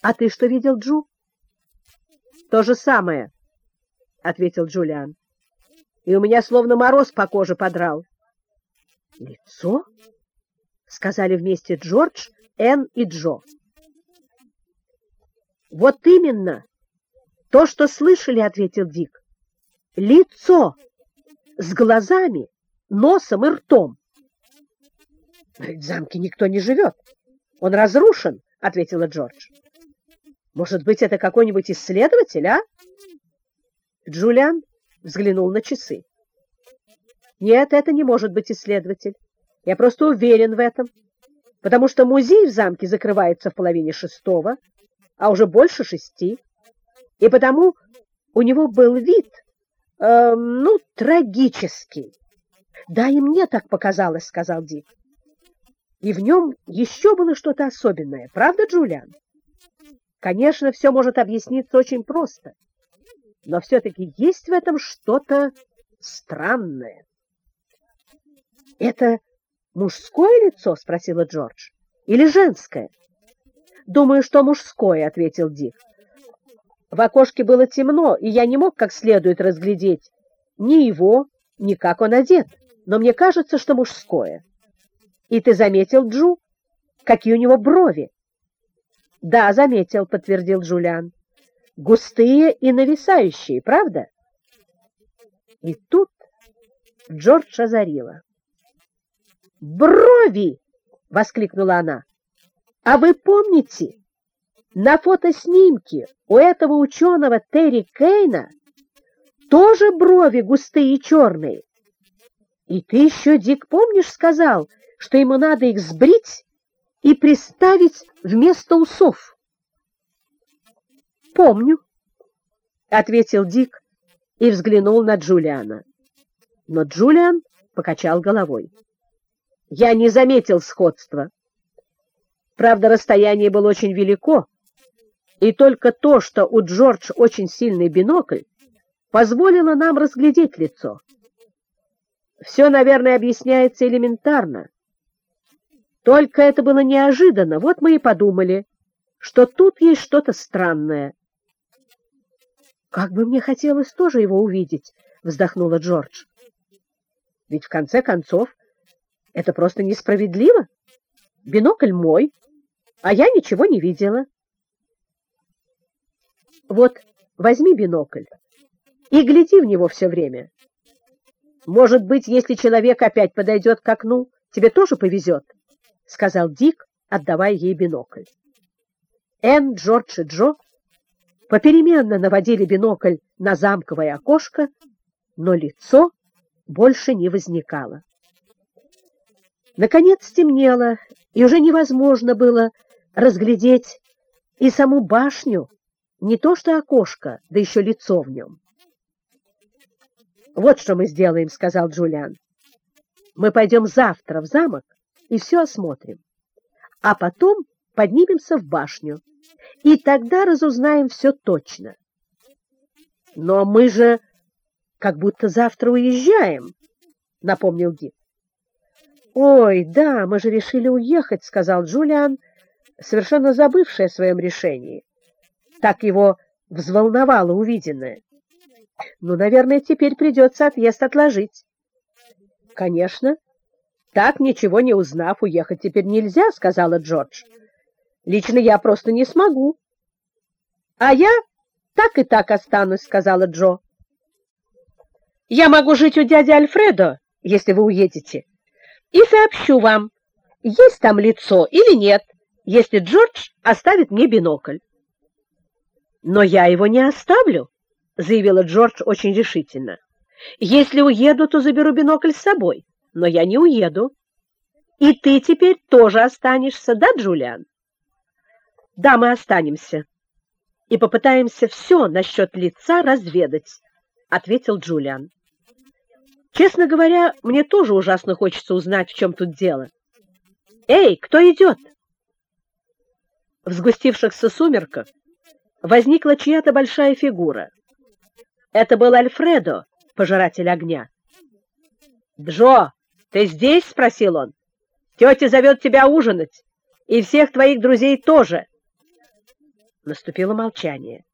А ты что видел, Джу? То же самое, ответил Джулиан. И у меня словно мороз по коже подрал. Лицо? сказали вместе Джордж, Энн и Джо. Вот именно то, что слышали, ответил Дик. Лицо с глазами, носом и ртом. в замке никто не живет. Он разрушен, ответила Джордж. Может быть, это какой-нибудь исследователь, а? Джулиан взглянул на часы. Нет, это не может быть исследователь. Я просто уверен в этом, потому что музей в замке закрывается в половине шестого, а уже больше шести, и потому у него был вид, э, ну, трагический. Да, и мне так показалось, сказал Дик. И в нем еще было что-то особенное, правда, Джулиан? Конечно, все может объясниться очень просто, но все-таки есть в этом что-то странное. Это мужское лицо, спросила Джордж, или женское? Думаю, что мужское, ответил Дик. В окошке было темно, и я не мог как следует разглядеть ни его, ни как он одет, но мне кажется, что мужское. И ты заметил, Джу, какие у него брови? Да, заметил, подтвердил Джулиан. Густые и нависающие, правда? И тут Джордж озарила. «Брови!» — воскликнула она. «А вы помните, на фотоснимке у этого ученого Терри Кейна тоже брови густые и черные? И ты еще, Дик, помнишь, сказал, что ему надо их сбрить и приставить вместо усов?» «Помню», — ответил Дик и взглянул на Джулиана. Но Джулиан покачал головой. Я не заметил сходства. Правда, расстояние было очень велико, и только то, что у Джордж очень сильный бинокль, позволило нам разглядеть лицо. Все, наверное, объясняется элементарно. Только это было неожиданно, вот мы и подумали, что тут есть что-то странное. «Как бы мне хотелось тоже его увидеть», — вздохнула Джордж. «Ведь в конце концов это просто несправедливо. Бинокль мой, а я ничего не видела. Вот, возьми бинокль и гляди в него все время. Может быть, если человек опять подойдет к окну, тебе тоже повезет, — сказал Дик, отдавая ей бинокль. Энн, Джордж и Джо попеременно наводили бинокль на замковое окошко, но лицо больше не возникало. Наконец стемнело, и уже невозможно было разглядеть и саму башню, не то что окошко, да еще лицо в нем. «Вот что мы сделаем», — сказал Джулиан. «Мы пойдем завтра в замок и все осмотрим, а потом поднимемся в башню, и тогда разузнаем все точно». «Но мы же как будто завтра уезжаем», — напомнил Дик. «Ой, да, мы же решили уехать», — сказал Джулиан, совершенно забывший о своем решении. Так его взволновало увиденное. «Ну, наверное, теперь придется отъезд отложить». «Конечно. Так, ничего не узнав, уехать теперь нельзя», — сказала Джордж. «Лично я просто не смогу». «А я так и так останусь», — сказала Джо. «Я могу жить у дяди Альфредо, если вы уедете» и сообщу вам, есть там лицо или нет, если Джордж оставит мне бинокль. Но я его не оставлю, заявила Джордж очень решительно. Если уеду, то заберу бинокль с собой, но я не уеду. И ты теперь тоже останешься, да, Джулиан? Да, мы останемся и попытаемся все насчет лица разведать, ответил Джулиан. Честно говоря, мне тоже ужасно хочется узнать, в чем тут дело. Эй, кто идет? В сгустившихся сумерках возникла чья-то большая фигура. Это был Альфредо, пожиратель огня. «Джо, ты здесь?» — спросил он. «Тетя зовет тебя ужинать, и всех твоих друзей тоже». Наступило молчание.